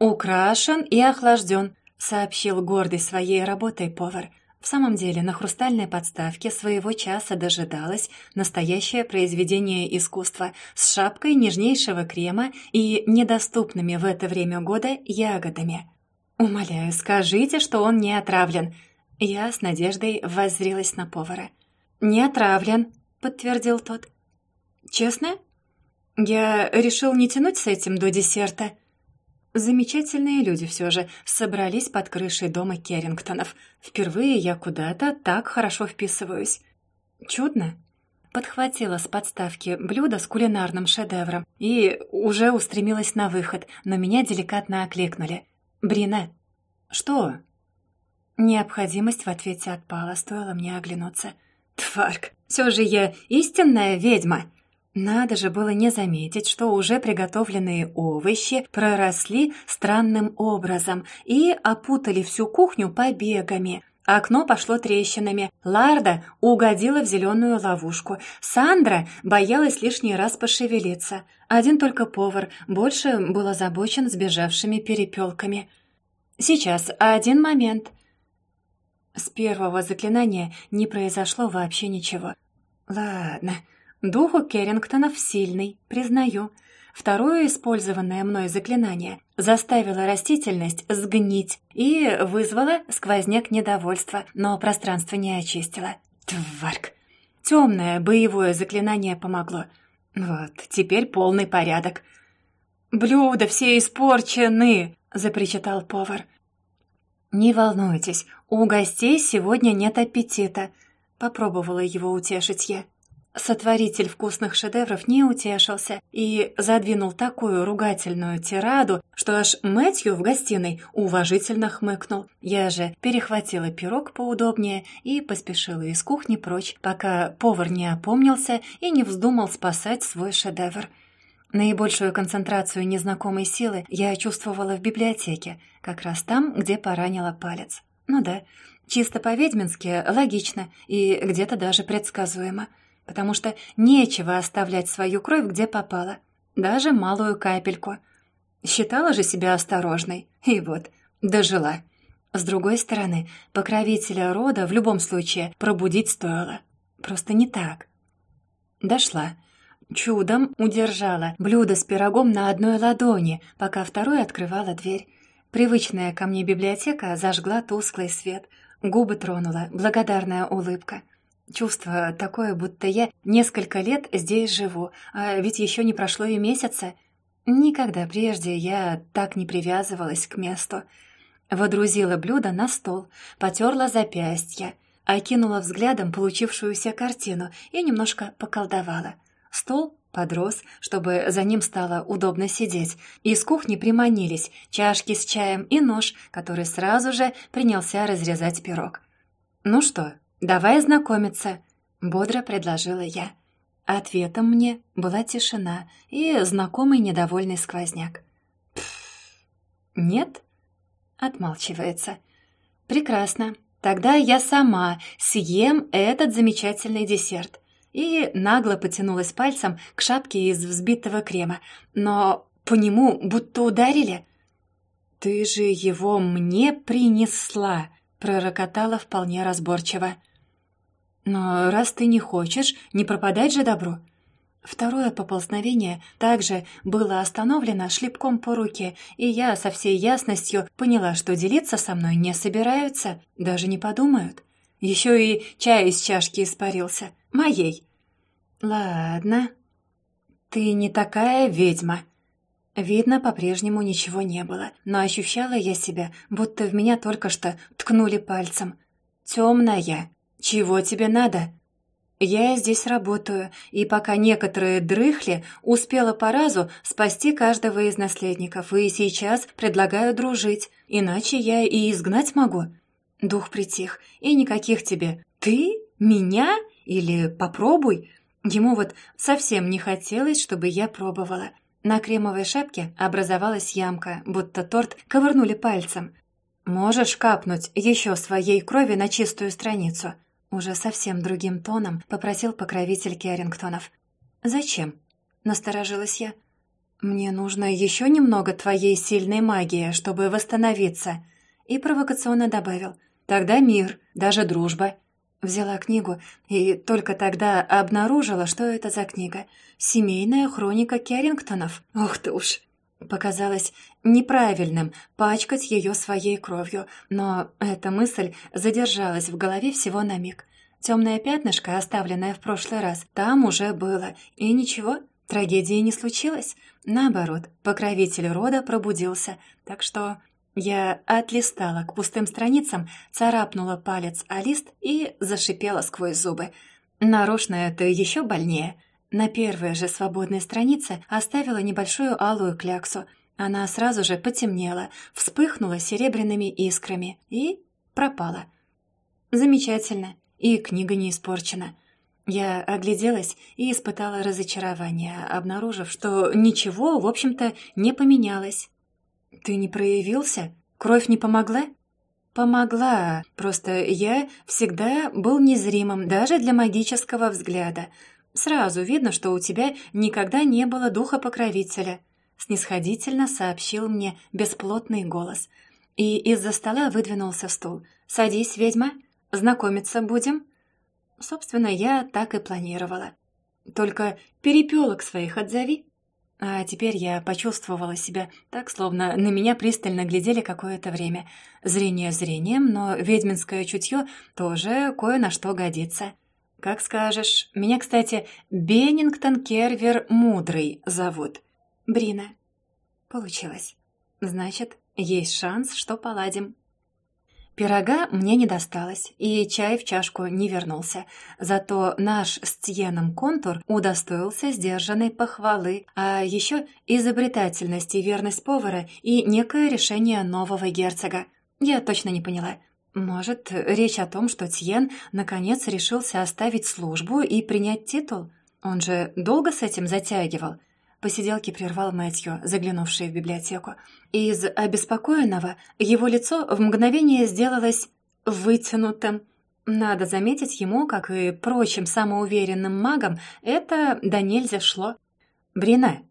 S1: «Украшен и охлажден», — сообщил гордый своей работой повар — в самом деле, на хрустальной подставке своего часа дожидалось настоящее произведение искусства с шапкой нежнейшего крема и недоступными в это время года ягодами. «Умоляю, скажите, что он не отравлен». Я с надеждой воззрилась на повара. «Не отравлен», — подтвердил тот. «Честно?» «Я решил не тянуть с этим до десерта». Замечательные люди все же собрались под крышей дома Керрингтонов. Впервые я куда-то так хорошо вписываюсь. Чудно. Подхватила с подставки блюдо с кулинарным шедевром и уже устремилась на выход, но меня деликатно окликнули. «Брина!» «Что?» Необходимость в ответе отпала, стоило мне оглянуться. «Тварк, все же я истинная ведьма!» Надо же было не заметить, что уже приготовленные овощи проросли странным образом и опутали всю кухню побегами. Окно пошло трещинами. Ларда угодила в зеленую ловушку. Сандра боялась лишний раз пошевелиться. Один только повар больше был озабочен сбежавшими перепелками. «Сейчас, один момент». С первого заклинания не произошло вообще ничего. «Ладно». Дух у Керрингтонов сильный, признаю. Второе использованное мной заклинание заставило растительность сгнить и вызвало сквозняк недовольства, но пространство не очистило. Тварк! Темное боевое заклинание помогло. Вот, теперь полный порядок. «Блюда все испорчены!» — запричитал повар. «Не волнуйтесь, у гостей сегодня нет аппетита», — попробовала его утешить я. Сотворитель вкусных шедевров не утешился и задвинул такую ругательную тираду, что аж Мэтью в гостиной уважительно хмыкнул. Я же перехватила пирог поудобнее и поспешила из кухни прочь, пока повар не опомнился и не вздумал спасать свой шедевр. Наибольшую концентрацию незнакомой силы я чувствовала в библиотеке, как раз там, где поранила палец. Ну да, чисто по-ведьмински логично и где-то даже предсказуемо — потому что нечего оставлять свою кровь где попало, даже малую капельку. Считала же себя осторожной, и вот, дожила. С другой стороны, покровителя рода в любом случае пробудить стоило. Просто не так. Дошла. Чудом удержала блюдо с пирогом на одной ладони, пока второй открывала дверь. Привычная ко мне библиотека зажгла тусклый свет. Губы тронула благодарная улыбка. Чувство такое, будто я несколько лет здесь живу, а ведь еще не прошло и месяца. Никогда прежде я так не привязывалась к месту. Водрузила блюдо на стол, потерла запястье, окинула взглядом получившуюся картину и немножко поколдовала. Стол Подрос, чтобы за ним стало удобно сидеть. Из кухни приманились чашки с чаем и нож, который сразу же принялся разрезать пирог. «Ну что, давай знакомиться», — бодро предложила я. Ответом мне была тишина и знакомый недовольный сквозняк. «Нет?» — отмалчивается. «Прекрасно. Тогда я сама съем этот замечательный десерт и нагло потянулась пальцем к шапке из взбитого крема, но по нему будто ударили. «Ты же его мне принесла!» — пророкотала вполне разборчиво. «Но раз ты не хочешь, не пропадать же добро!» Второе поползновение также было остановлено шлепком по руке, и я со всей ясностью поняла, что делиться со мной не собираются, даже не подумают. Еще и чай из чашки испарился. Моей. Ладно. Ты не такая ведьма. Видно, по-прежнему ничего не было, но ощущала я себя, будто в меня только что ткнули пальцем. Темная. Чего тебе надо? Я здесь работаю, и пока некоторые дрыхли, успела по разу спасти каждого из наследников, и сейчас предлагаю дружить, иначе я и изгнать могу. Дух притих, и никаких тебе «ты? Меня? Или попробуй?» Ему вот совсем не хотелось, чтобы я пробовала. На кремовой шапке образовалась ямка, будто торт ковырнули пальцем. «Можешь капнуть еще своей крови на чистую страницу?» Уже совсем другим тоном попросил покровитель Керрингтонов. «Зачем?» — насторожилась я. «Мне нужно еще немного твоей сильной магии, чтобы восстановиться». И провокационно добавил. «Тогда мир, даже дружба. Взяла книгу и только тогда обнаружила, что это за книга. «Семейная хроника Керрингтонов». Ух ты уж! Показалось неправильным пачкать ее своей кровью, но эта мысль задержалась в голове всего на миг. Темное пятнышко, оставленное в прошлый раз, там уже было, и ничего, трагедии не случилось. Наоборот, покровитель рода пробудился, так что я отлистала к пустым страницам, царапнула палец о лист и зашипела сквозь зубы. Нарочно это еще больнее. На первой же свободной странице оставила небольшую алую кляксу. Она сразу же потемнела, вспыхнула серебряными искрами и пропала. Замечательно, и книга не испорчена. Я огляделась и испытала разочарование, обнаружив, что ничего, в общем-то, не поменялось. «Ты не проявился? Кровь не помогла?» «Помогла. Просто я всегда был незримым, даже для магического взгляда. Сразу видно, что у тебя никогда не было духа покровителя», — снисходительно сообщил мне бесплотный голос. И из-за стола выдвинулся стул. «Садись, ведьма, знакомиться будем?» Собственно, я так и планировала. «Только перепелок своих отзови», а теперь я почувствовала себя так, словно на меня пристально глядели какое-то время. Зрение зрением, но ведьминское чутье тоже кое на что годится. Как скажешь. Меня, кстати, Беннингтон Кервер Мудрый зовут. Брина. Получилось. Значит, есть шанс, что поладим. Пирога мне не досталось, и чай в чашку не вернулся. Зато наш с Тьеном контур удостоился сдержанной похвалы, а еще изобретательность и верность повара и некое решение нового герцога. Я точно не поняла. Может, речь о том, что Тьен наконец решился оставить службу и принять титул? Он же долго с этим затягивал. Посиделки прервал Мэтью, заглянувший в библиотеку. Из обеспокоенного его лицо в мгновение сделалось вытянутым. Надо заметить ему, как и прочим самоуверенным магам, это да нельзя шло. «Брина,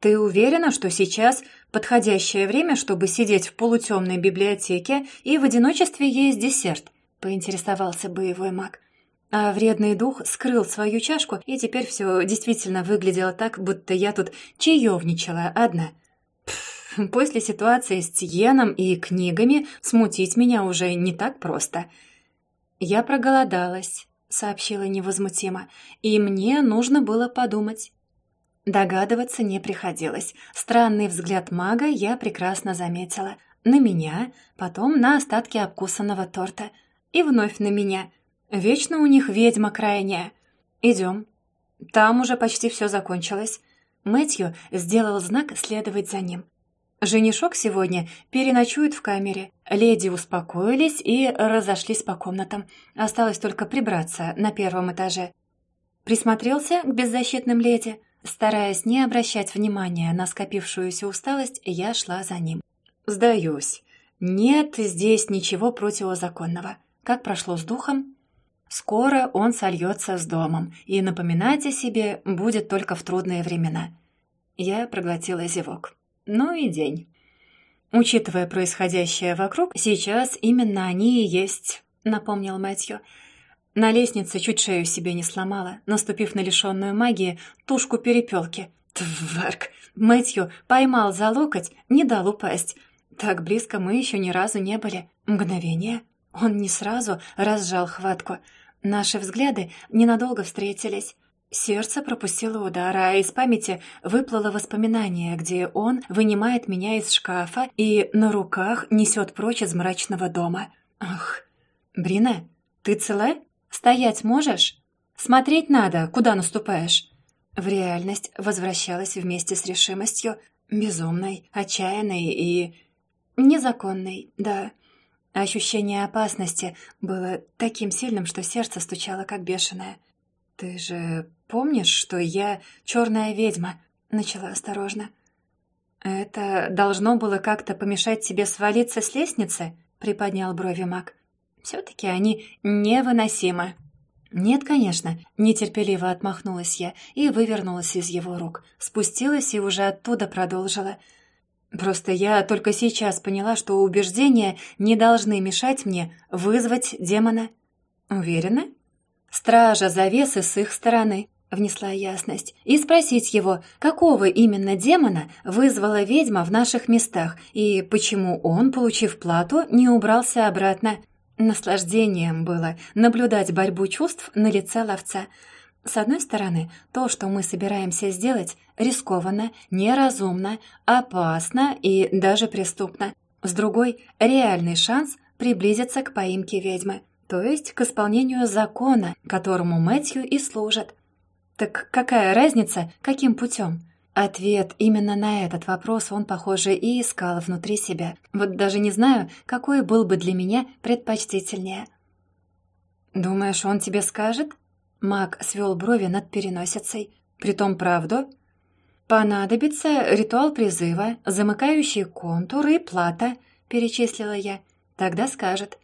S1: ты уверена, что сейчас подходящее время, чтобы сидеть в полутемной библиотеке и в одиночестве есть десерт?» — поинтересовался боевой маг. А вредный дух скрыл свою чашку, и теперь все действительно выглядело так, будто я тут чаевничала одна. После ситуации с Тиеном и книгами смутить меня уже не так просто. «Я проголодалась», — сообщила невозмутимо, «и мне нужно было подумать». Догадываться не приходилось. Странный взгляд мага я прекрасно заметила. На меня, потом на остатки обкусанного торта. И вновь на меня — Вечно у них ведьма крайняя. Идем. Там уже почти все закончилось. Мэтью сделал знак следовать за ним. Женишок сегодня переночует в камере. Леди успокоились и разошлись по комнатам. Осталось только прибраться на первом этаже. Присмотрелся к беззащитным леди. Стараясь не обращать внимания на скопившуюся усталость, я шла за ним. «Сдаюсь. Нет здесь ничего противозаконного. Как прошло с духом?» «Скоро он сольется с домом, и напоминать о себе будет только в трудные времена». Я проглотила зевок. «Ну и день». «Учитывая происходящее вокруг, сейчас именно они и есть», — напомнил Мэтью. На лестнице чуть шею себе не сломала, наступив на лишенную магии тушку перепелки. Тварк! Мэтью поймал за локоть, не дал упасть. Так близко мы еще ни разу не были. Мгновение. Он не сразу разжал хватку. Наши взгляды ненадолго встретились. Сердце пропустило удар, а из памяти выплыло воспоминание, где он вынимает меня из шкафа и на руках несет прочь из мрачного дома. Ах, Брина, ты цела? Стоять можешь? Смотреть надо, куда наступаешь». В реальность возвращалась вместе с решимостью, безумной, отчаянной и... незаконной, да. Ощущение опасности было таким сильным, что сердце стучало как бешеное. «Ты же помнишь, что я черная ведьма?» — начала осторожно. «Это должно было как-то помешать тебе свалиться с лестницы?» — приподнял брови маг. Все-таки они невыносимы». «Нет, конечно», — нетерпеливо отмахнулась я и вывернулась из его рук. Спустилась и уже оттуда продолжила. «Просто я только сейчас поняла, что убеждения не должны мешать мне вызвать демона». «Уверена?» «Стража завесы с их стороны», — внесла ясность, «и спросить его, какого именно демона вызвала ведьма в наших местах и почему он, получив плату, не убрался обратно». Наслаждением было наблюдать борьбу чувств на лице ловца. С одной стороны, то, что мы собираемся сделать, рискованно, неразумно, опасно и даже преступно. С другой — реальный шанс приблизиться к поимке ведьмы, то есть к исполнению закона, которому Мэтью и служит. Так какая разница, каким путем? Ответ именно на этот вопрос он, похоже, и искал внутри себя. Вот даже не знаю, какой был бы для меня предпочтительнее. «Думаешь, он тебе скажет?» Маг свел брови над переносицей. «Притом правду?» «Понадобится ритуал призыва, замыкающий контур и плата», — перечислила я. «Тогда скажет».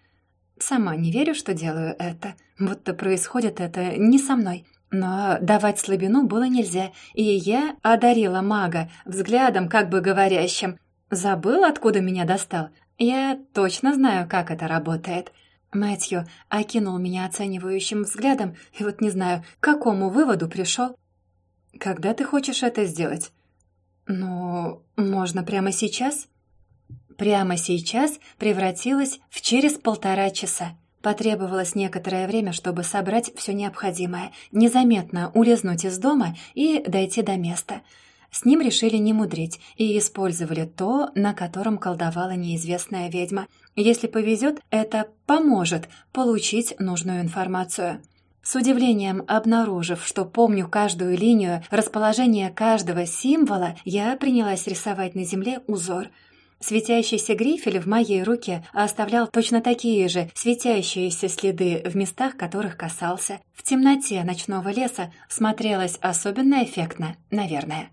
S1: Сама не верю, что делаю это, будто происходит это не со мной. Но давать слабину было нельзя, и я одарила мага взглядом, как бы говорящим. «Забыл, откуда меня достал? Я точно знаю, как это работает». Мэтью окинул меня оценивающим взглядом, и вот не знаю, к какому выводу пришел. «Когда ты хочешь это сделать?» «Ну, можно прямо сейчас?» «Прямо сейчас» превратилась в через полтора часа. Потребовалось некоторое время, чтобы собрать все необходимое, незаметно улизнуть из дома и дойти до места. С ним решили не мудрить и использовали то, на котором колдовала неизвестная ведьма. Если повезет, это поможет получить нужную информацию. С удивлением обнаружив, что помню каждую линию, расположение каждого символа, я принялась рисовать на земле узор — Светящийся грифель в моей руке оставлял точно такие же светящиеся следы в местах, которых касался. В темноте ночного леса смотрелось особенно эффектно, наверное.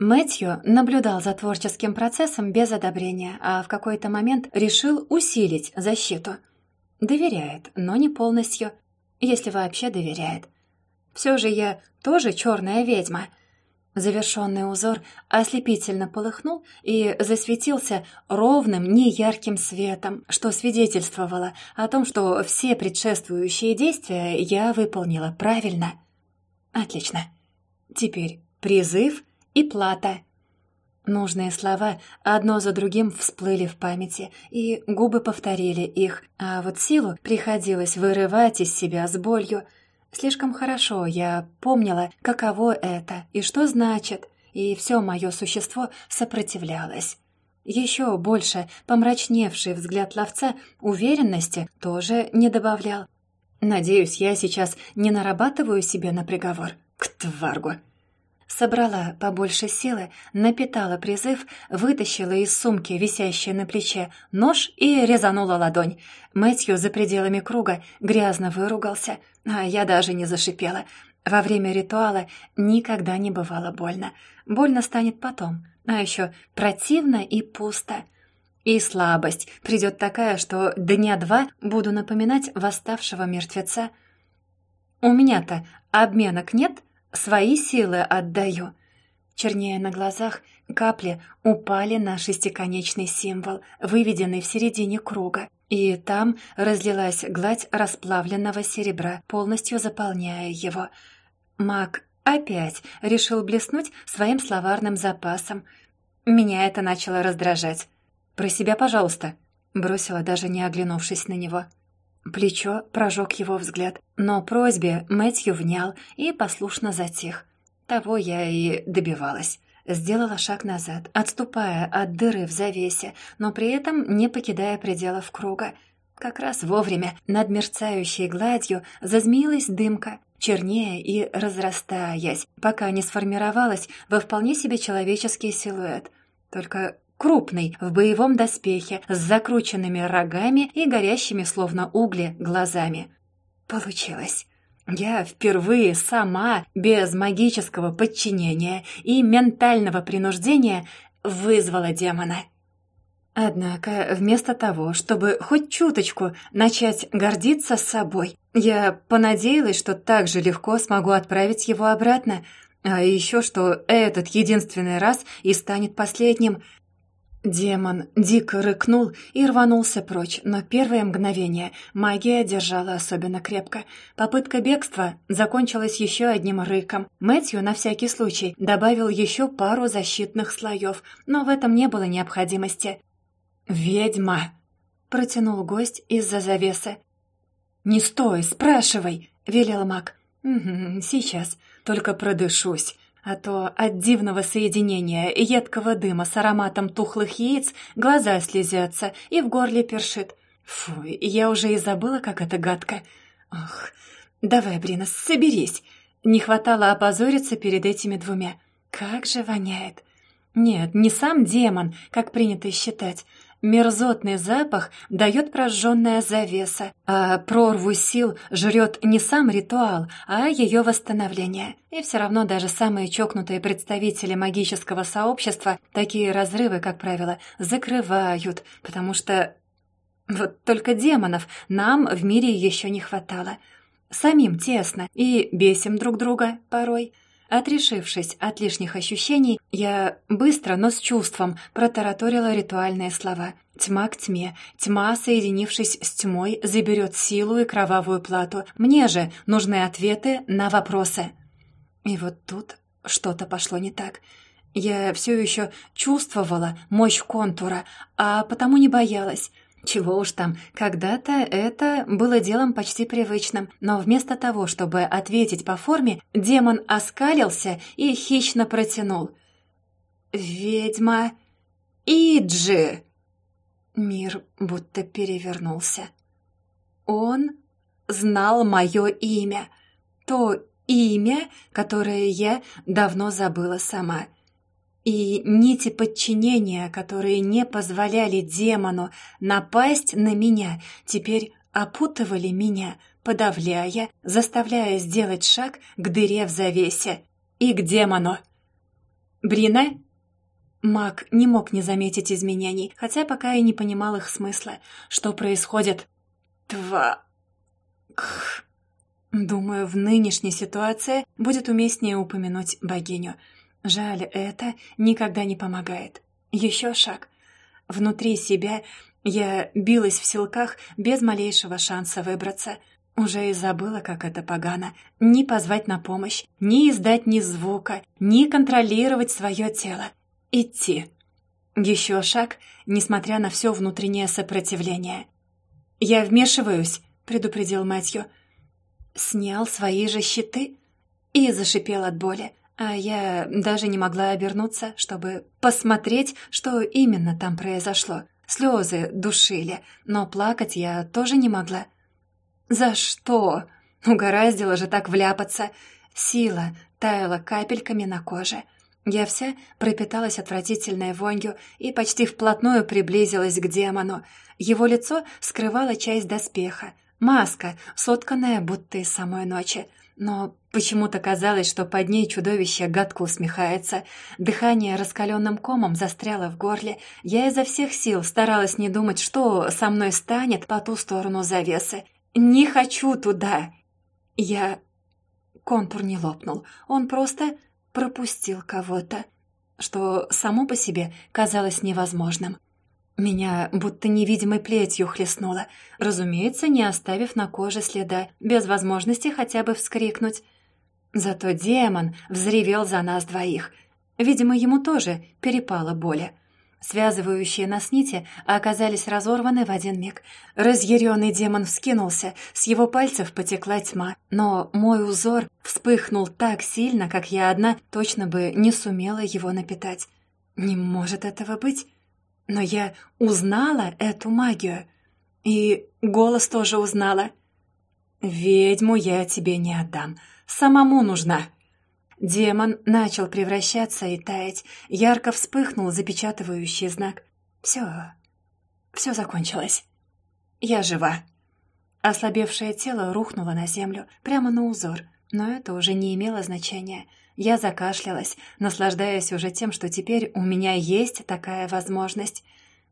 S1: Мэтью наблюдал за творческим процессом без одобрения, а в какой-то момент решил усилить защиту. Доверяет, но не полностью, если вообще доверяет. Все же я тоже черная ведьма — Завершенный узор ослепительно полыхнул и засветился ровным, неярким светом, что свидетельствовало о том, что все предшествующие действия я выполнила правильно. Отлично. Теперь призыв и плата. Нужные слова одно за другим всплыли в памяти, и губы повторили их, а вот силу приходилось вырывать из себя с болью — Слишком хорошо я помнила, каково это и что значит, и все мое существо сопротивлялось. Еще больше помрачневший взгляд ловца уверенности тоже не добавлял. Надеюсь, я сейчас не нарабатываю себе на приговор. К тваргу. Собрала побольше силы, напитала призыв, вытащила из сумки, висящей на плече, нож и резанула ладонь. Мэтью за пределами круга грязно выругался, а я даже не зашипела. Во время ритуала никогда не бывало больно. Больно станет потом, а еще противно и пусто. И слабость придет такая, что дня два буду напоминать восставшего мертвеца. У меня-то обменок нет, свои силы отдаю. Чернее на глазах, капли упали на шестиконечный символ, выведенный в середине круга, и там разлилась гладь расплавленного серебра, полностью заполняя его. Маг опять решил блеснуть своим словарным запасом. Меня это начало раздражать. «Про себя, пожалуйста», — бросила, даже не оглянувшись на него. Плечо прожег его взгляд, но просьбе Мэтью внял и послушно затих. Того я и добивалась. Сделала шаг назад, отступая от дыры в завесе, но при этом не покидая пределов круга. Как раз вовремя над мерцающей гладью зазмеилась дымка, чернее и разрастаясь, пока не сформировалась во вполне себе человеческий силуэт. Только крупный, в боевом доспехе, с закрученными рогами и горящими, словно угли, глазами. Получилось. Я впервые сама, без магического подчинения и ментального принуждения, вызвала демона. Однако вместо того, чтобы хоть чуточку начать гордиться собой, я понадеялась, что так же легко смогу отправить его обратно, а еще что этот единственный раз и станет последним, Демон дико рыкнул и рванулся прочь, но первое мгновение магия держала особенно крепко. Попытка бегства закончилась еще одним рыком. Мэтью на всякий случай добавил еще пару защитных слоев, но в этом не было необходимости. «Ведьма!» — протянул гость из-за завесы. «Не стой, спрашивай!» — велел маг. «Угу, сейчас, только продышусь» а то от дивного соединения едкого дыма с ароматом тухлых яиц глаза слезятся и в горле першит. Фу, я уже и забыла, как это гадко. Ох, давай, Брина, соберись. Не хватало опозориться перед этими двумя. Как же воняет. Нет, не сам демон, как принято считать, Мерзотный запах дает прожженная завеса, а прорву сил жрет не сам ритуал, а ее восстановление. И все равно даже самые чокнутые представители магического сообщества такие разрывы, как правило, закрывают, потому что... Вот только демонов нам в мире еще не хватало. Самим тесно и бесим друг друга порой. Отрешившись от лишних ощущений, я быстро, но с чувством протараторила ритуальные слова. «Тьма к тьме. Тьма, соединившись с тьмой, заберет силу и кровавую плату. Мне же нужны ответы на вопросы». И вот тут что-то пошло не так. Я все еще чувствовала мощь контура, а потому не боялась. Чего уж там, когда-то это было делом почти привычным, но вместо того, чтобы ответить по форме, демон оскалился и хищно протянул. «Ведьма Иджи!» Мир будто перевернулся. Он знал мое имя, то имя, которое я давно забыла сама — и нити подчинения, которые не позволяли демону напасть на меня, теперь опутывали меня, подавляя, заставляя сделать шаг к дыре в завесе и к демону. «Брина?» Маг не мог не заметить изменений, хотя пока и не понимал их смысла. Что происходит? «Тва...» Кх. Думаю, в нынешней ситуации будет уместнее упомянуть богиню — Жаль, это никогда не помогает. Еще шаг. Внутри себя я билась в силках без малейшего шанса выбраться. Уже и забыла, как это погано. Ни позвать на помощь, ни издать ни звука, ни контролировать свое тело. Идти. Еще шаг, несмотря на все внутреннее сопротивление. «Я вмешиваюсь», — предупредил Мэтью. Снял свои же щиты и зашипел от боли. А я даже не могла обернуться, чтобы посмотреть, что именно там произошло. Слезы душили, но плакать я тоже не могла. «За что? Угораздило же так вляпаться. Сила таяла капельками на коже. Я вся пропиталась отвратительной вонью и почти вплотную приблизилась к демону. Его лицо скрывало часть доспеха, маска, сотканная будто из самой ночи. Но почему-то казалось, что под ней чудовище гадко усмехается. Дыхание раскаленным комом застряло в горле. Я изо всех сил старалась не думать, что со мной станет по ту сторону завесы. «Не хочу туда!» Я... Контур не лопнул. Он просто пропустил кого-то, что само по себе казалось невозможным. Меня будто невидимой плетью хлестнуло, разумеется, не оставив на коже следа, без возможности хотя бы вскрикнуть. Зато демон взревел за нас двоих. Видимо, ему тоже перепало боли. Связывающие нас нити оказались разорваны в один миг. Разъяренный демон вскинулся, с его пальцев потекла тьма. Но мой узор вспыхнул так сильно, как я одна точно бы не сумела его напитать. Не может этого быть. Но я узнала эту магию. И голос тоже узнала. «Ведьму я тебе не отдам. Самому нужна». Демон начал превращаться и таять. Ярко вспыхнул запечатывающий знак. «Все, все закончилось. Я жива». Ослабевшее тело рухнуло на землю, прямо на узор, но это уже не имело значения — я закашлялась, наслаждаясь уже тем, что теперь у меня есть такая возможность.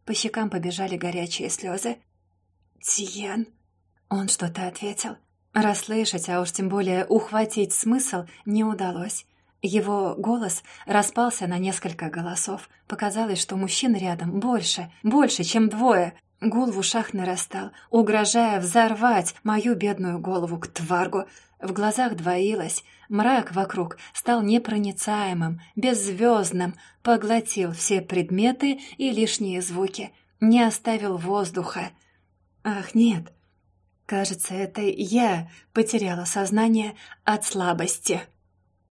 S1: По щекам побежали горячие слезы. «Тиен!» Он что-то ответил. Расслышать, а уж тем более ухватить смысл не удалось. Его голос распался на несколько голосов. Показалось, что мужчин рядом больше, больше, чем двое. Гул в ушах нарастал, угрожая взорвать мою бедную голову к тваргу. В глазах двоилось, мрак вокруг стал непроницаемым, беззвездным, поглотил все предметы и лишние звуки, не оставил воздуха. Ах, нет, кажется, это я потеряла сознание от слабости.